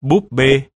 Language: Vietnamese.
búp bê.